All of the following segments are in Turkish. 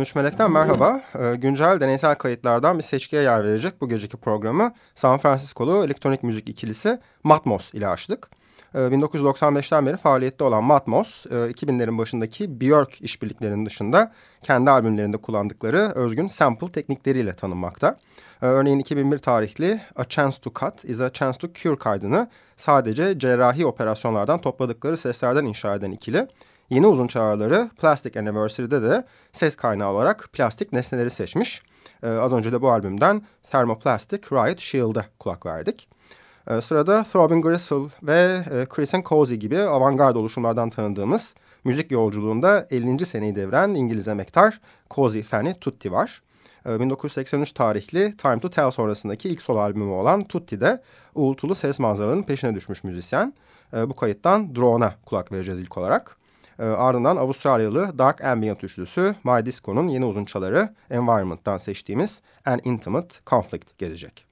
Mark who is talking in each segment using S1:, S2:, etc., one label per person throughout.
S1: 13 Melek'ten merhaba. Ee, güncel deneysel kayıtlardan bir seçkiye yer verecek bu geceki programı San Francisco'lu elektronik müzik ikilisi Matmos ile açtık. 1995'ten ee, beri faaliyette olan Matmos, 2000'lerin e, başındaki Björk işbirliklerinin dışında kendi albümlerinde kullandıkları özgün sample teknikleriyle tanınmakta. Ee, örneğin 2001 tarihli A Chance to Cut is a Chance to Cure kaydını sadece cerrahi operasyonlardan topladıkları seslerden inşa eden ikili, yeni uzun çağrıları Plastic Anniversary'de de ses kaynağı olarak plastik nesneleri seçmiş. Ee, az önce de bu albümden Thermoplastic Riot Shield'a kulak verdik. Ee, sırada Throbbing Gristle ve e, Chris and Cozy gibi avantgard oluşumlardan tanıdığımız müzik yolculuğunda 50. seneyi deviren İngiliz emektar Cozy Fanny Tutti var. 1983 ee, tarihli Time to Tell sonrasındaki ilk solo albümü olan Tutti'de uğultulu ses manzaralarının peşine düşmüş müzisyen. Ee, bu kayıttan Drone'a kulak vereceğiz ilk olarak. Ardından Avustralyalı Dark Ambient üçlüsü My Disco'nun yeni uzun çaları Environment'tan seçtiğimiz An Intimate Conflict gelecek.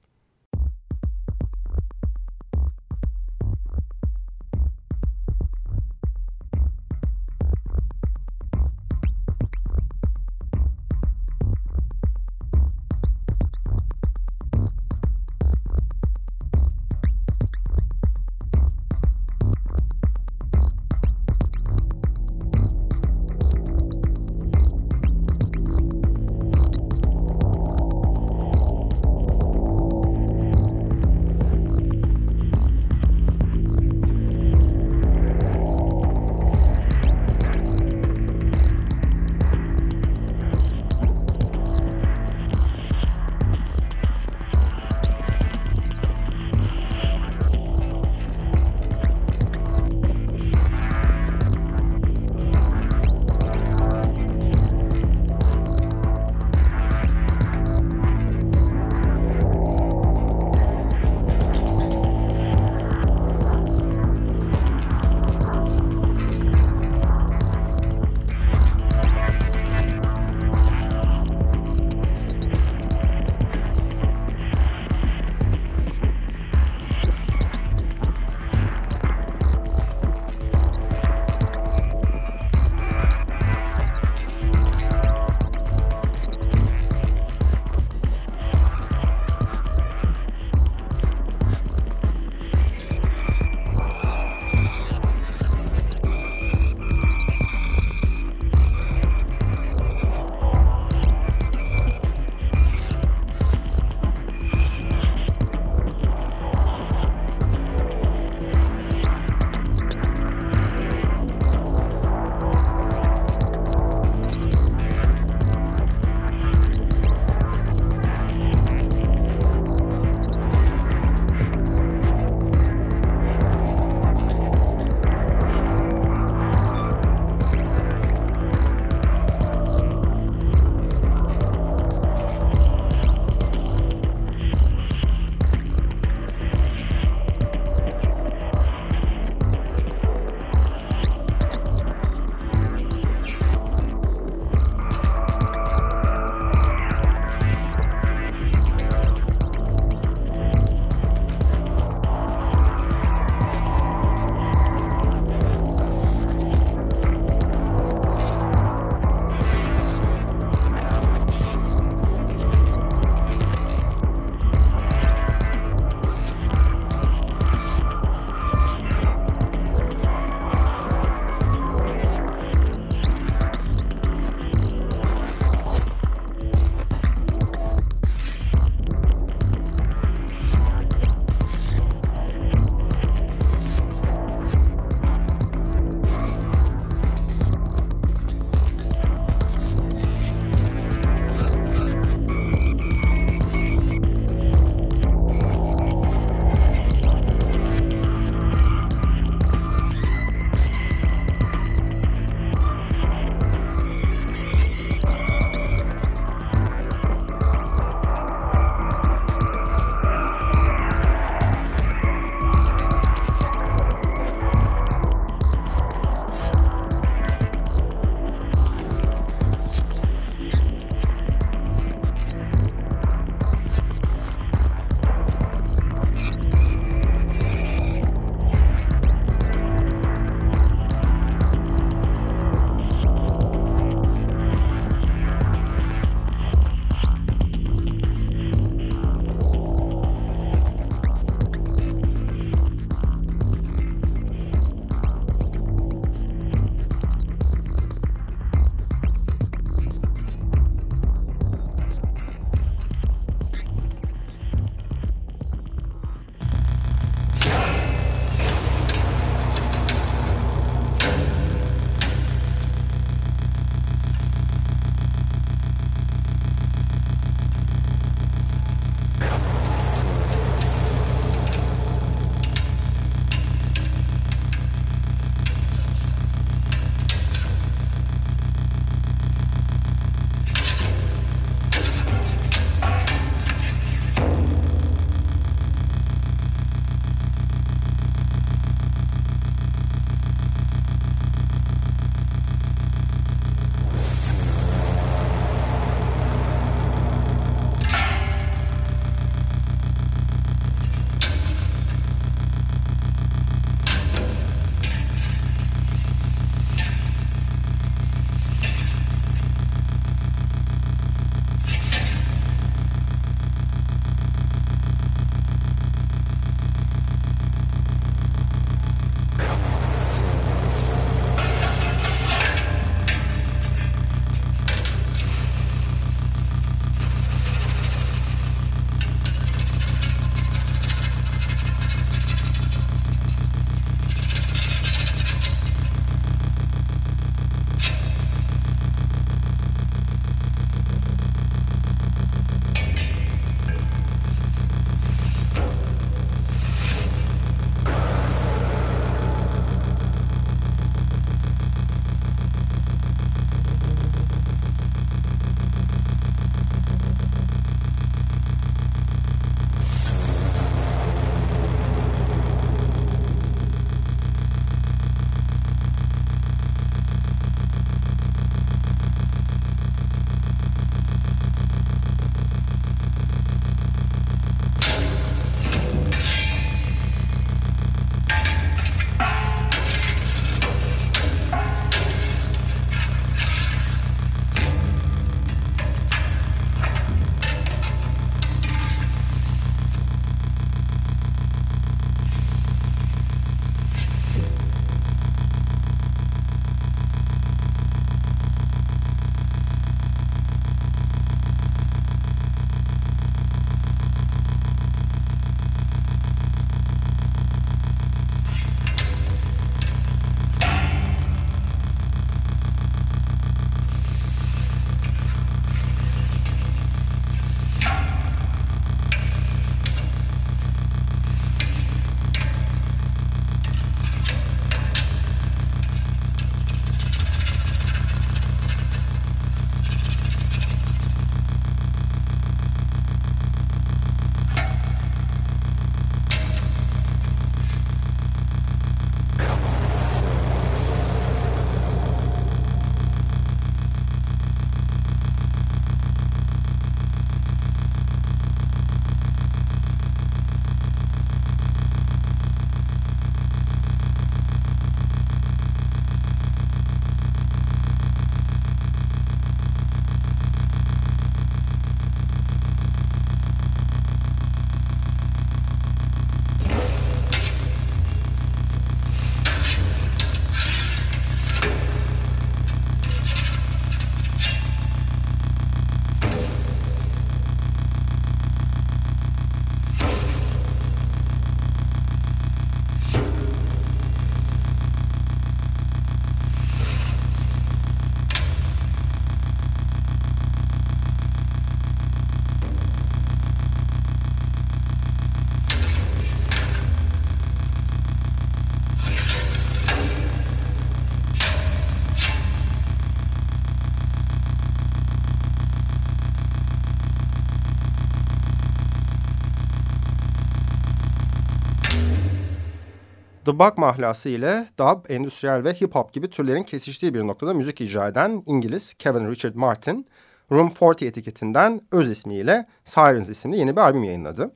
S1: The Bug mahlası ile dub, endüstriyel ve hip hop gibi türlerin kesiştiği bir noktada müzik icra eden İngiliz Kevin Richard Martin, Room 40 etiketinden öz ismiyle Sirens isimli yeni bir albüm yayınladı.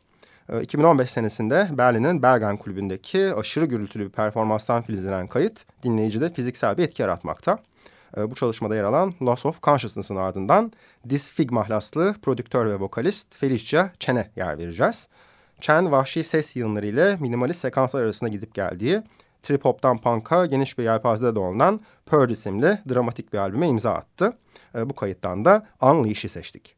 S1: 2015 ee, senesinde Berlin'in Bergen kulübündeki aşırı gürültülü bir performanstan filizlenen kayıt dinleyicide fiziksel bir etki yaratmakta. Ee, bu çalışmada yer alan Loss of Consciousness'ın ardından Disfig mahlaslı prodüktör ve vokalist Felicia Chen'e yer vereceğiz. Chen vahşi ses yığınlarıyla minimalist sekanslar arasında gidip geldiği trip hop'tan punk'a geniş bir yelpazede dolanan Purge isimli dramatik bir albüme imza attı. Ee, bu kayıttan da Unleash'i seçtik.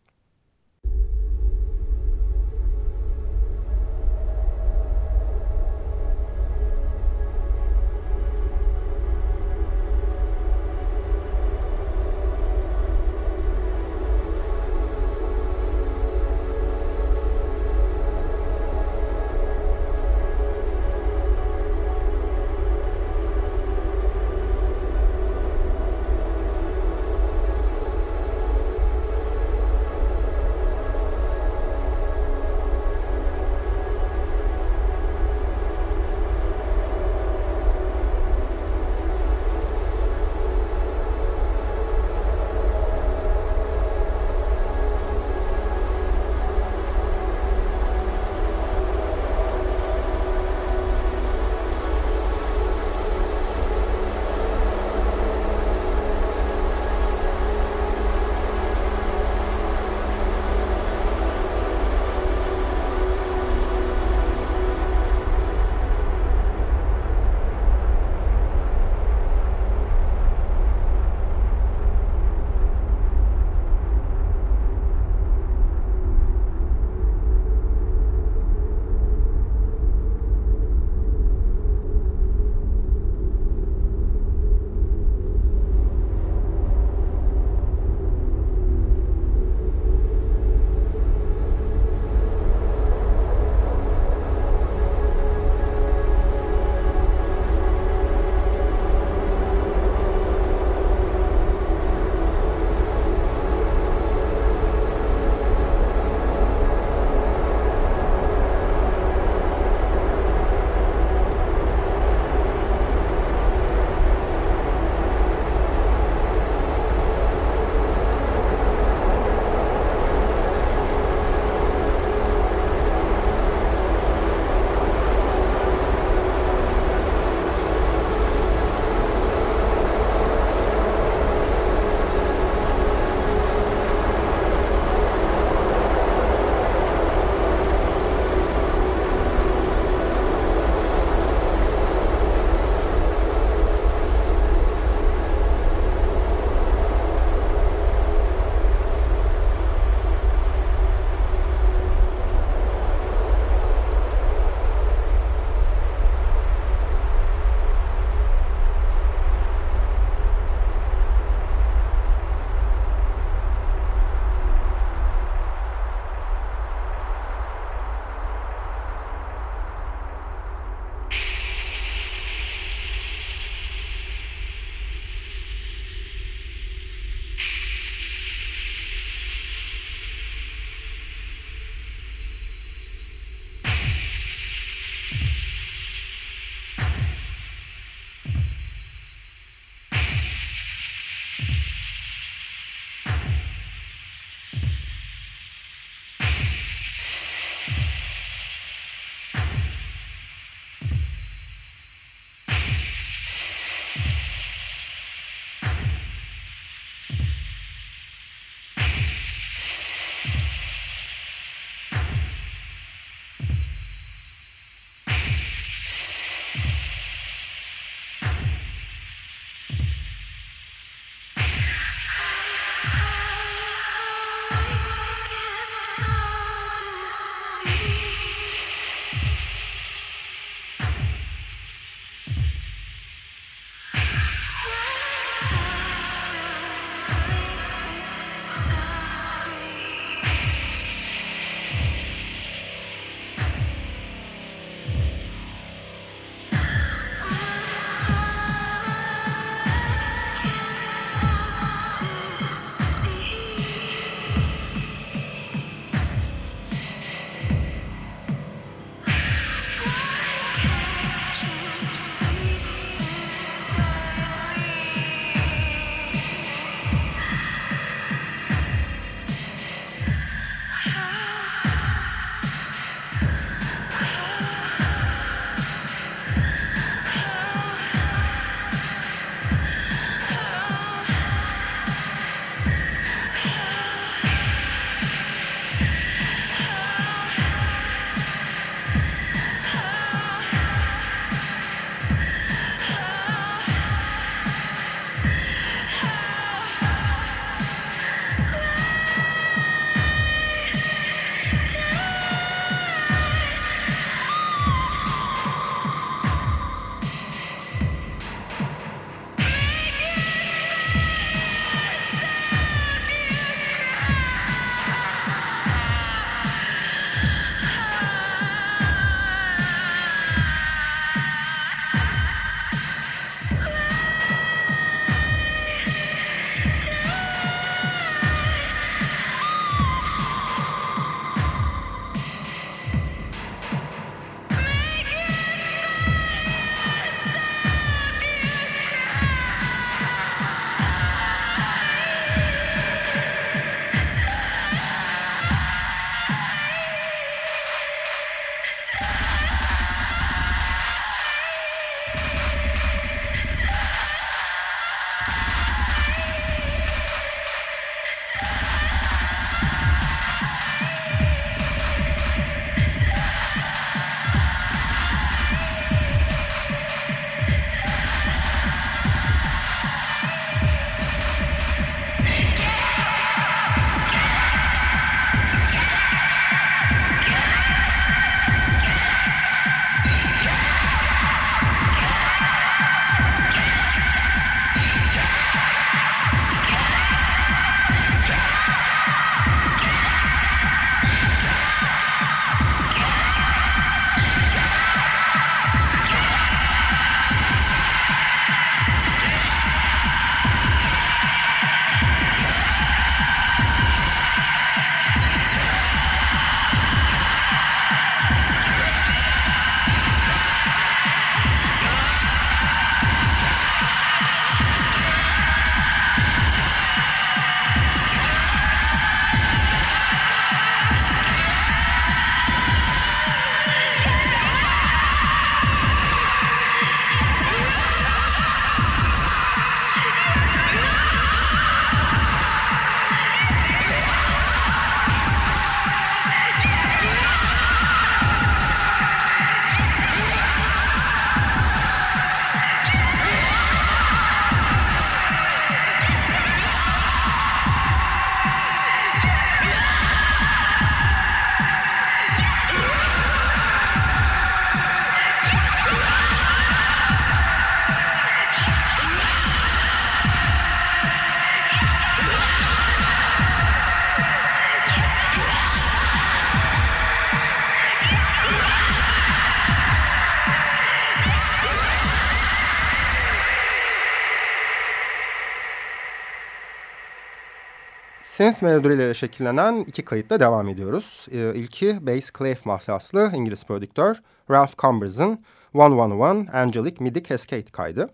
S1: Synth melodileriyle şekillenen iki kayıtla devam ediyoruz. Ee, ilki bass clef mahlaslı İngiliz prodüktör Ralph Cumbers'ın 111 Angelic MIDI Cascade kaydı.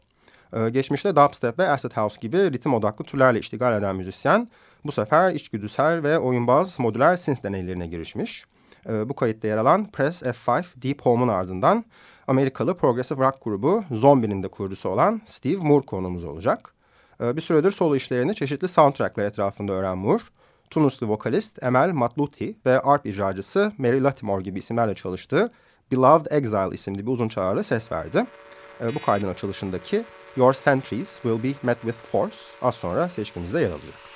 S1: Ee, geçmişte dubstep ve acid house gibi ritim odaklı türlerle iştigal eden müzisyen bu sefer içgüdüsel ve oyunbaz modüler synth deneylerine girişmiş. Ee, bu kayıtta yer alan Press F5 Deep Home'un ardından Amerikalı progressive rock grubu Zombie'nin de kurucusu olan Steve Moore konumuz olacak. Ee, bir süredir solo işlerini çeşitli soundtrackler etrafında öğren Moore, Tunuslu vokalist Emel Matluti ve arp icracısı Mary Latimore gibi isimlerle çalıştığı Beloved Exile isimli bir uzun çağrılı ses verdi. Ee, bu kaydın açılışındaki Your Sentries Will Be Met With Force az sonra seçkimizde yer alacak.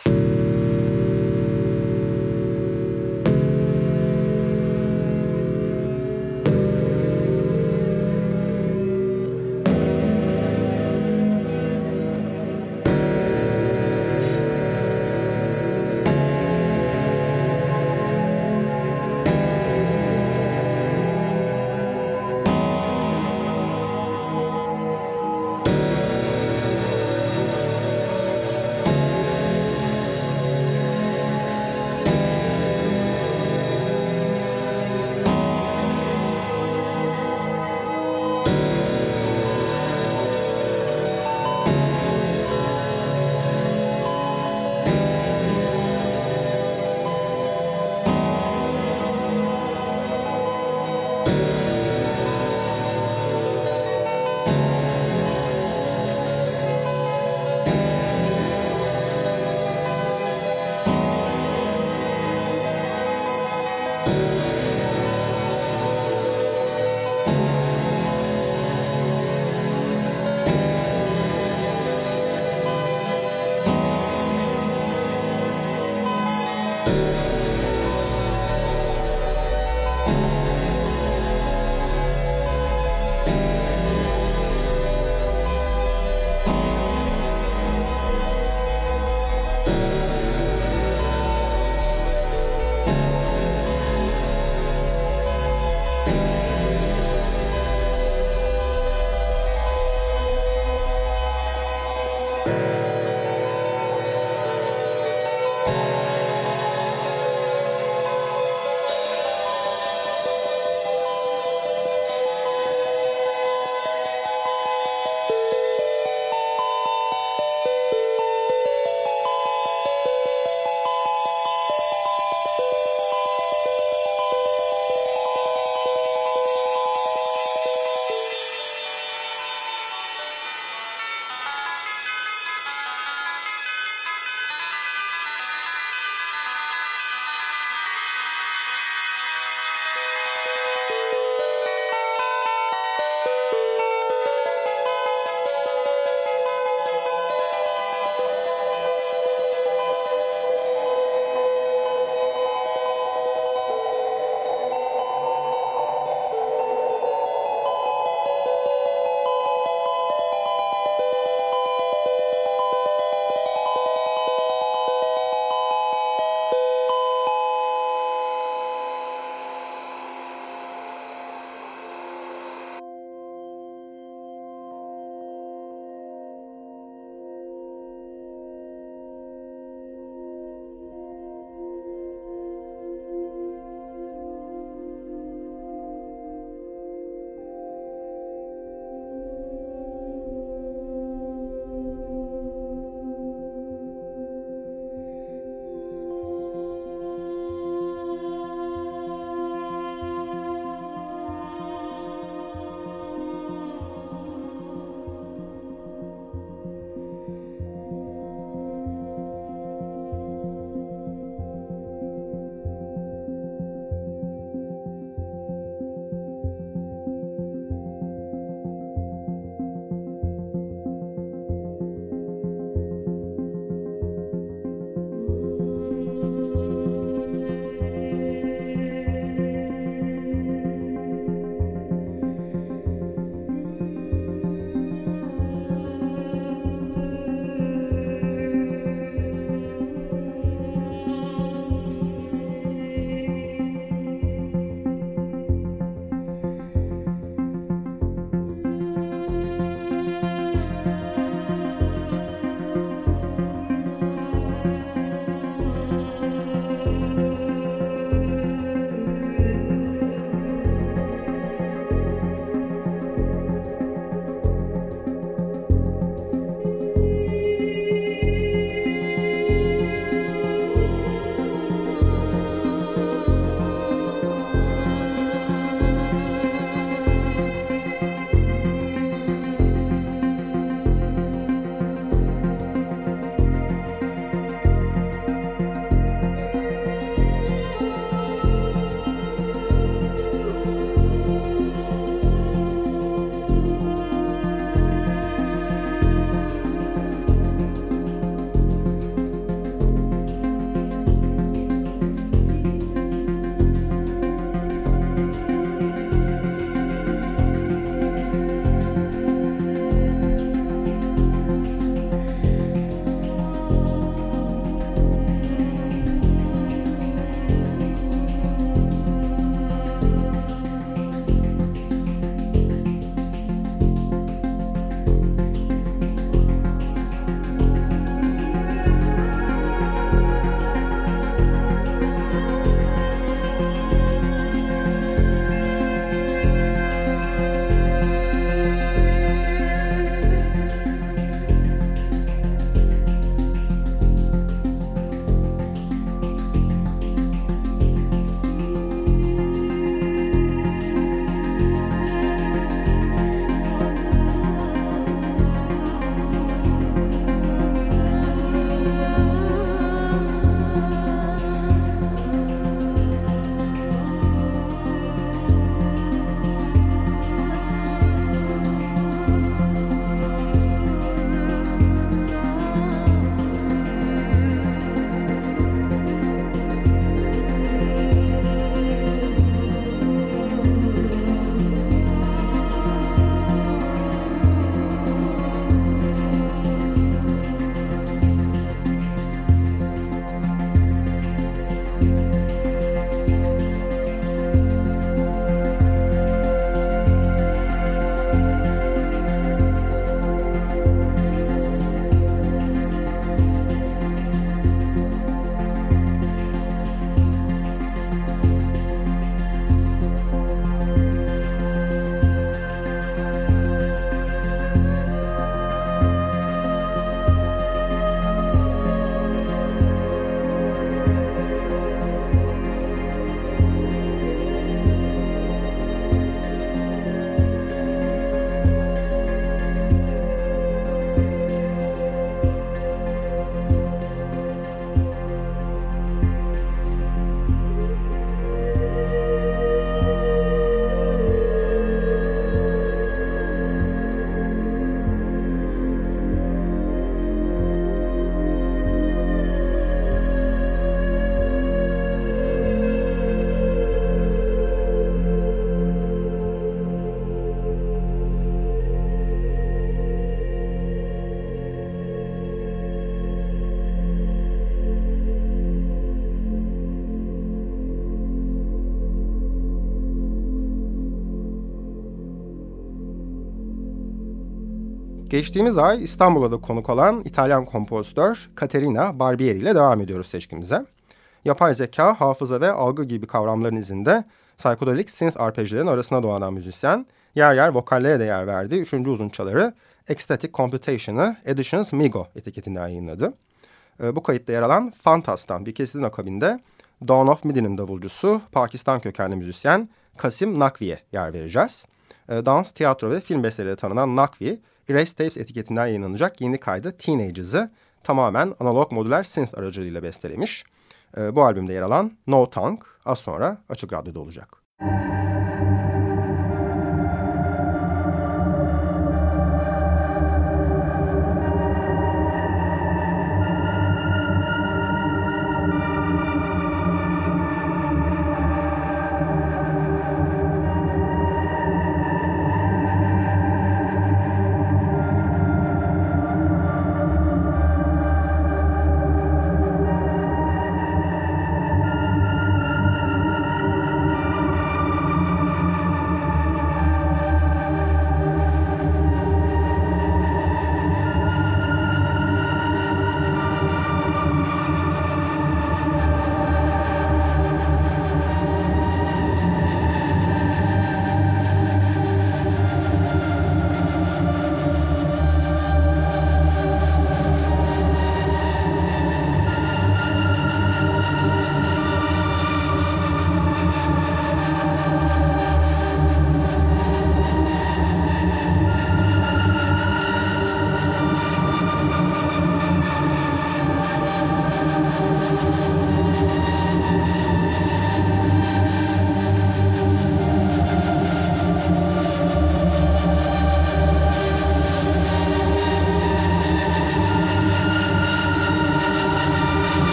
S1: Geçtiğimiz ay İstanbul'a da konuk olan İtalyan kompozitör Caterina Barbieri ile devam ediyoruz seçkimize. Yapay zeka, hafıza ve algı gibi kavramların izinde psychedelic synth arpejlerin arasına doğan müzisyen, yer yer vokallere de yer verdiği üçüncü uzun çaları Ecstatic Computation'ı Editions Migo etiketinden yayınladı. E, bu kayıtta yer alan Fantas'tan bir kesitin akabinde Dawn of Midi'nin davulcusu Pakistan kökenli müzisyen Kasim Nakvi'ye yer vereceğiz. E, dans, tiyatro ve film besteleriyle tanınan Nakvi, Erase Tapes etiketinden yayınlanacak yeni kaydı Teenagers'ı tamamen analog modüler synth aracılığıyla bestelemiş. E, bu albümde yer alan No Tongue az sonra Açık Radyo'da olacak. Müzik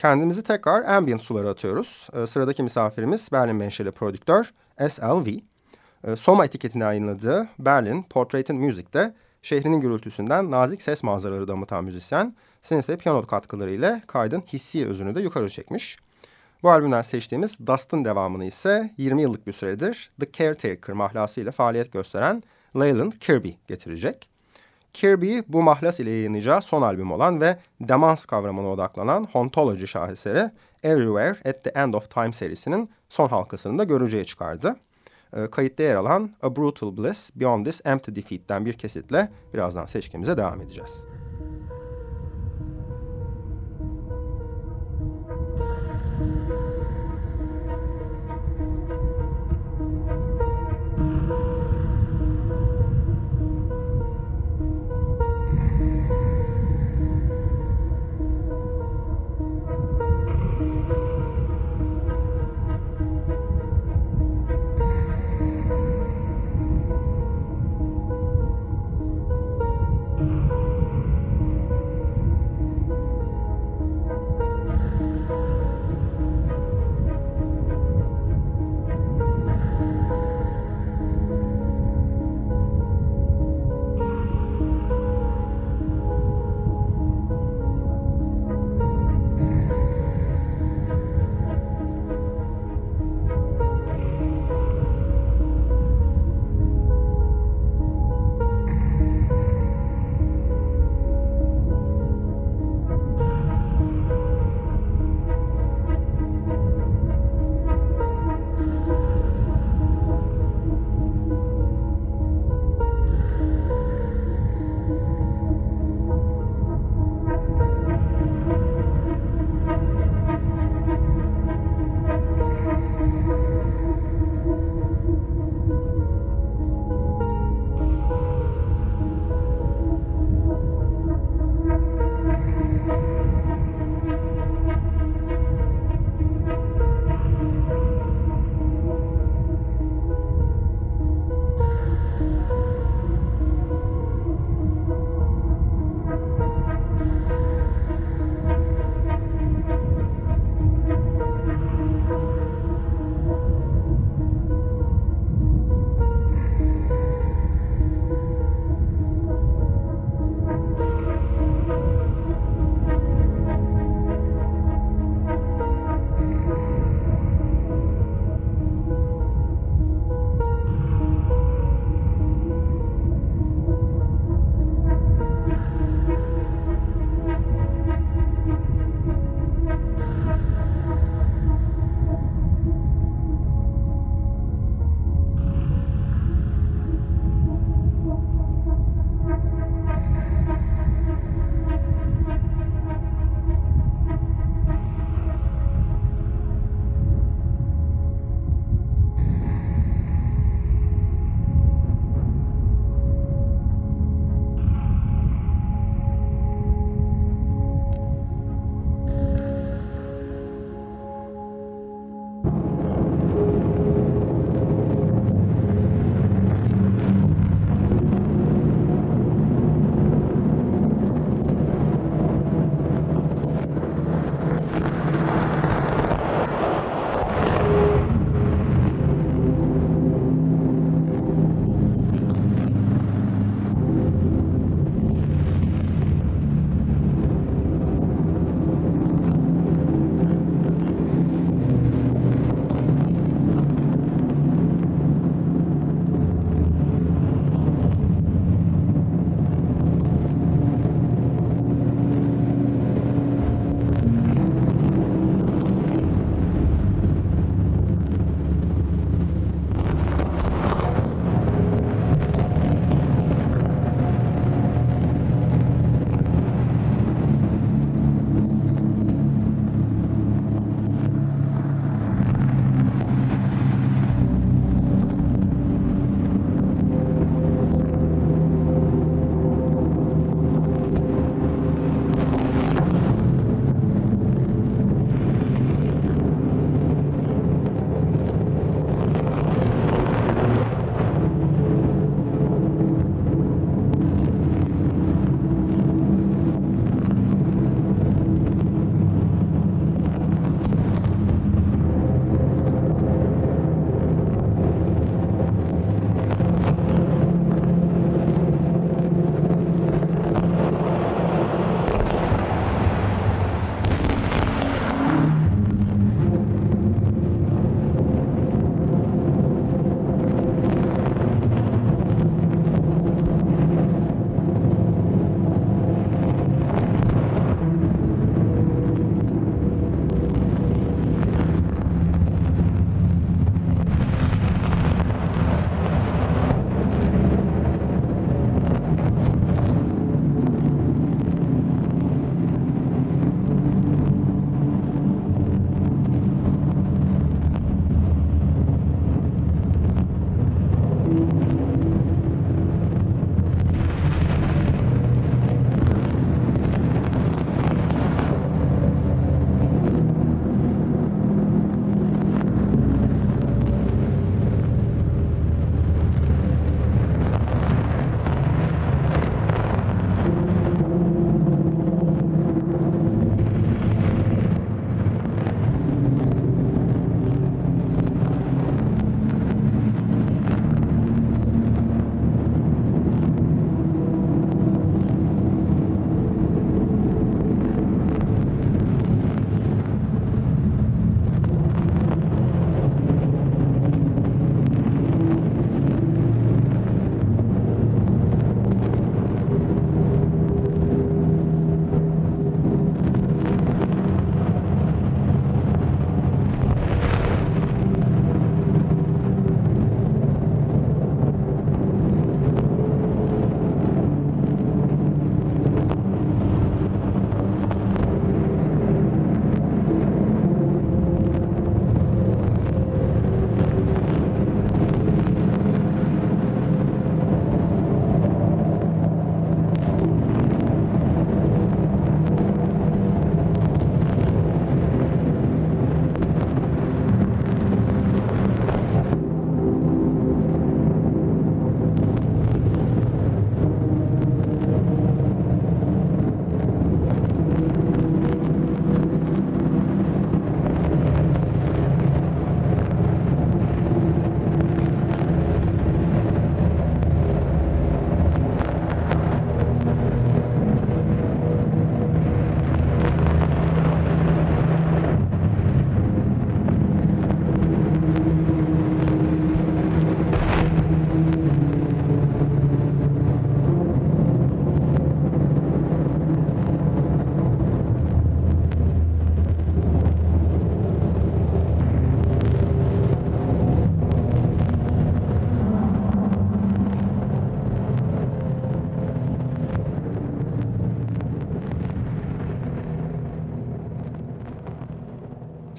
S1: kendimizi tekrar ambient sulara atıyoruz. E, sıradaki misafirimiz Berlin menşeli prodüktör SLV. E, Soma etiketini yayınladığı Berlin Portrait and Music'te şehrinin gürültüsünden nazik ses manzaraları damıtan müzisyen, synth ve piyano katkılarıyla kaydın hissi özünü de yukarı çekmiş. Bu albümden seçtiğimiz Dust'ın devamını ise 20 yıllık bir süredir The Caretaker mahlasıyla faaliyet gösteren Leyland Kirby getirecek. Kirby bu mahlas ile yayınlayacağı son albüm olan ve demans kavramına odaklanan Hontology şaheseri Everywhere at the End of Time serisinin son halkasını da göreceğe çıkardı. E, kayıtta yer alan A Brutal Bliss Beyond This Empty Defeat'ten bir kesitle birazdan seçkimize devam edeceğiz.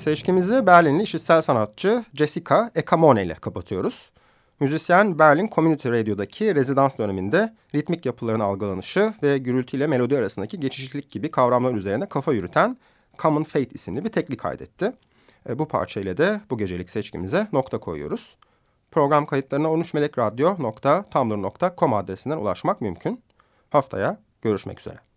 S1: Seçkimizi Berlinli işitsel sanatçı Jessica Ekamone ile kapatıyoruz. Müzisyen Berlin Community Radio'daki rezidans döneminde ritmik yapıların algılanışı ve gürültüyle melodi arasındaki geçişlik gibi kavramlar üzerine kafa yürüten Common Fate isimli bir teklik kaydetti. E, bu parçayla de bu gecelik seçkimize nokta koyuyoruz. Program kayıtlarına 13melekradyo.tumblr.com adresinden ulaşmak mümkün. Haftaya görüşmek üzere.